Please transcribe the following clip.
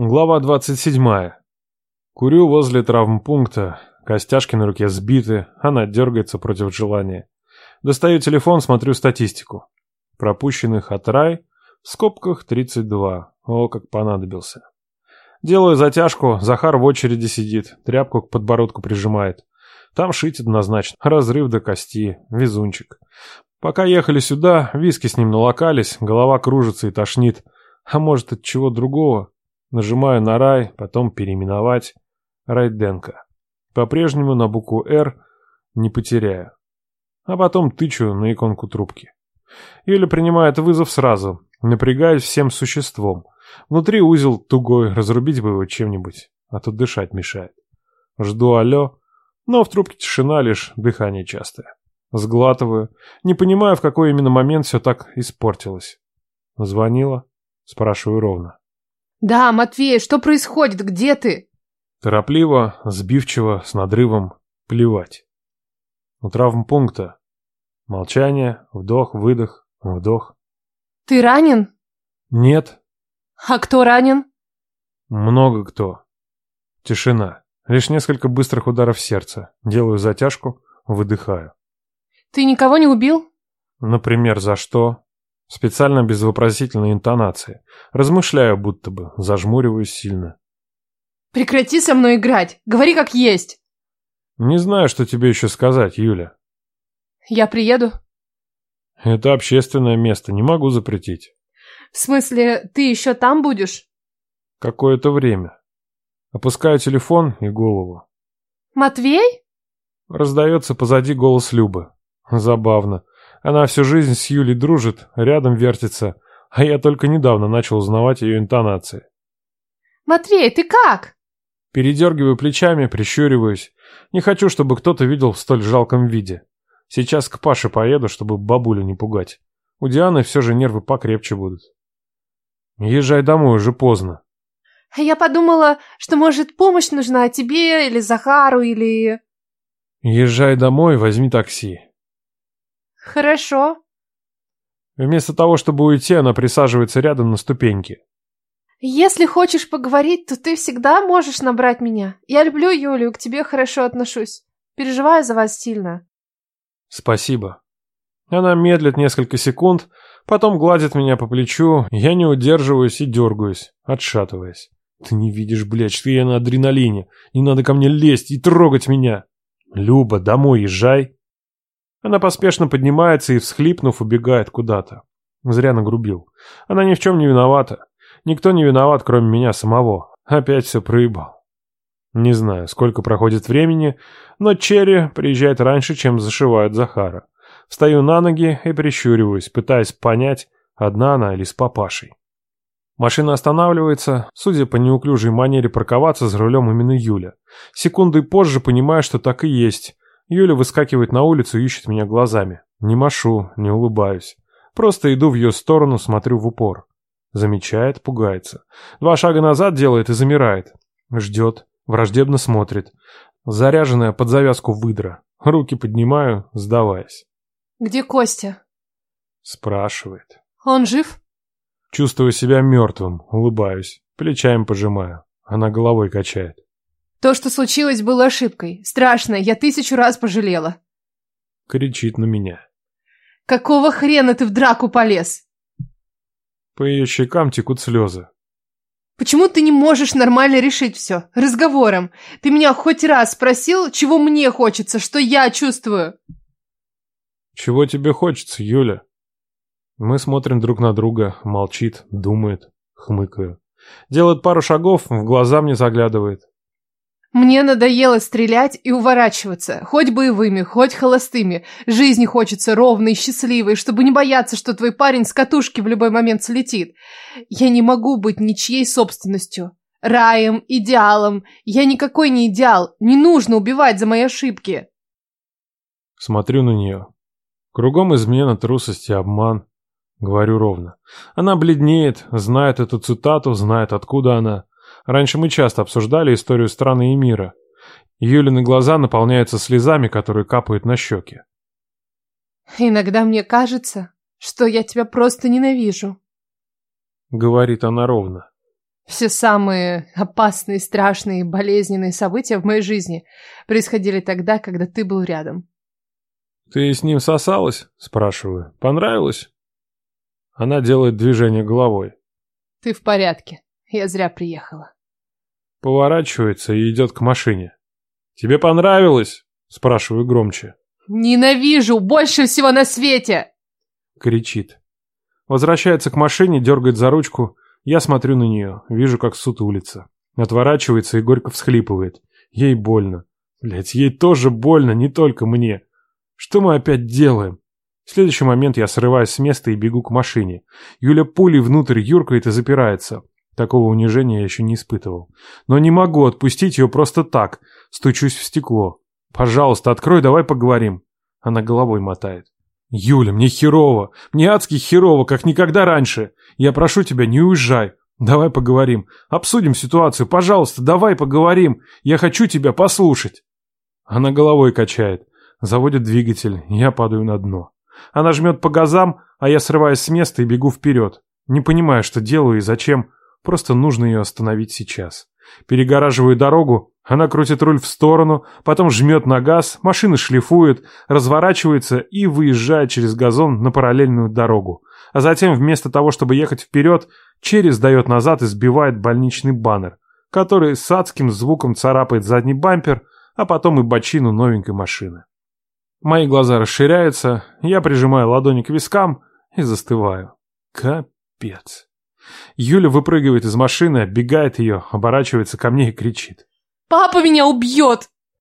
Глава 27. Курю возле травмпункта. Костяшки на руке сбиты, она дергается против желания. Достаю телефон, смотрю статистику. Пропущенных от рай в скобках 32. О, как понадобился. Делаю затяжку, Захар в очереди сидит, тряпку к подбородку прижимает. Там шить однозначно, разрыв до кости, везунчик. Пока ехали сюда, виски с ним налокались, голова кружится и тошнит. А может от чего другого? Нажимаю на рай, потом переименовать. Райденко. По-прежнему на букву «Р» не потеряю. А потом тычу на иконку трубки. Или принимает вызов сразу, напрягаясь всем существом. Внутри узел тугой, разрубить бы его чем-нибудь, а тут дышать мешает. Жду алло, но в трубке тишина, лишь дыхание частое. Сглатываю, не понимаю, в какой именно момент все так испортилось. Звонила? Спрашиваю ровно. Да, Матвей, что происходит? Где ты? Торопливо, сбивчиво, с надрывом. Плевать. У травмпункта. Молчание, вдох, выдох, вдох. Ты ранен? Нет. А кто ранен? Много кто. Тишина. Лишь несколько быстрых ударов сердца. Делаю затяжку, выдыхаю. Ты никого не убил? Например, за что? Специально без вопросительной интонации. Размышляю будто бы, зажмуриваюсь сильно. Прекрати со мной играть. Говори как есть. Не знаю, что тебе еще сказать, Юля. Я приеду. Это общественное место, не могу запретить. В смысле, ты еще там будешь? Какое-то время. Опускаю телефон и голову. Матвей? Раздается позади голос Любы. Забавно. Она всю жизнь с Юлей дружит, рядом вертится, а я только недавно начал узнавать ее интонации. Матвей, ты как? Передергиваю плечами, прищуриваюсь. Не хочу, чтобы кто-то видел в столь жалком виде. Сейчас к Паше поеду, чтобы бабулю не пугать. У Дианы все же нервы покрепче будут. Езжай домой, уже поздно. Я подумала, что, может, помощь нужна тебе или Захару, или... Езжай домой, возьми такси. Хорошо. Вместо того, чтобы уйти, она присаживается рядом на ступеньки. Если хочешь поговорить, то ты всегда можешь набрать меня. Я люблю Юлю, к тебе хорошо отношусь. Переживаю за вас сильно. Спасибо. Она медлит несколько секунд, потом гладит меня по плечу, я не удерживаюсь и дергаюсь, отшатываясь. Ты не видишь, блядь, что я на адреналине. Не надо ко мне лезть и трогать меня. Люба, домой езжай. Она поспешно поднимается и, всхлипнув, убегает куда-то. Зря нагрубил. Она ни в чем не виновата. Никто не виноват, кроме меня самого. Опять все проебал. Не знаю, сколько проходит времени, но Черри приезжает раньше, чем зашивают Захара. Встаю на ноги и прищуриваюсь, пытаясь понять, одна она или с папашей. Машина останавливается, судя по неуклюжей манере парковаться за рулем именно Юля. Секунды позже понимаю, что так и есть. Юля выскакивает на улицу и ищет меня глазами. Не машу, не улыбаюсь. Просто иду в ее сторону, смотрю в упор. Замечает, пугается. Два шага назад делает и замирает. Ждет, враждебно смотрит. Заряженная под завязку выдра. Руки поднимаю, сдаваясь. Где Костя? Спрашивает. Он жив? Чувствую себя мертвым, улыбаюсь. Плечами пожимаю. Она головой качает. То, что случилось, было ошибкой. Страшно, я тысячу раз пожалела. Кричит на меня. Какого хрена ты в драку полез? По ее щекам текут слезы. Почему ты не можешь нормально решить все? Разговором. Ты меня хоть раз спросил, чего мне хочется, что я чувствую? Чего тебе хочется, Юля? Мы смотрим друг на друга, молчит, думает, хмыкаю. Делает пару шагов, в глаза мне заглядывает. Мне надоело стрелять и уворачиваться, хоть боевыми, хоть холостыми. Жизни хочется ровной и счастливой, чтобы не бояться, что твой парень с катушки в любой момент слетит. Я не могу быть ничьей собственностью. Раем, идеалом. Я никакой не идеал. Не нужно убивать за мои ошибки. Смотрю на нее. Кругом измена, трусость и обман. Говорю ровно. Она бледнеет, знает эту цитату, знает, откуда она. Раньше мы часто обсуждали историю страны и мира. Юлины глаза наполняются слезами, которые капают на щеки. «Иногда мне кажется, что я тебя просто ненавижу», — говорит она ровно. Все самые опасные, страшные, болезненные события в моей жизни происходили тогда, когда ты был рядом. «Ты с ним сосалась?» – спрашиваю. «Понравилось?» Она делает движение головой. «Ты в порядке. Я зря приехала». Поворачивается и идет к машине. «Тебе понравилось?» – спрашиваю громче. «Ненавижу! Больше всего на свете!» Кричит. Возвращается к машине, дергает за ручку. Я смотрю на нее, вижу, как сутулится. Отворачивается и горько всхлипывает. Ей больно. Блять, ей тоже больно, не только мне. Что мы опять делаем? В следующий момент я срываюсь с места и бегу к машине. Юля пулей внутрь юркает и запирается. Такого унижения я еще не испытывал. Но не могу отпустить ее просто так. Стучусь в стекло. «Пожалуйста, открой, давай поговорим». Она головой мотает. «Юля, мне херово. Мне адски херово, как никогда раньше. Я прошу тебя, не уезжай. Давай поговорим. Обсудим ситуацию. Пожалуйста, давай поговорим. Я хочу тебя послушать». Она головой качает. Заводит двигатель, я падаю на дно. Она жмет по газам, а я срываюсь с места и бегу вперед. Не понимаю, что делаю и зачем, просто нужно ее остановить сейчас. Перегораживаю дорогу, она крутит руль в сторону, потом жмет на газ, машина шлифует, разворачивается и выезжает через газон на параллельную дорогу. А затем, вместо того, чтобы ехать вперед, через дает назад и сбивает больничный баннер, который с адским звуком царапает задний бампер, а потом и бочину новенькой машины. Мои глаза расширяются, я прижимаю ладони к вискам и застываю. Капец. Юля выпрыгивает из машины, оббегает ее, оборачивается ко мне и кричит. «Папа меня убьет!»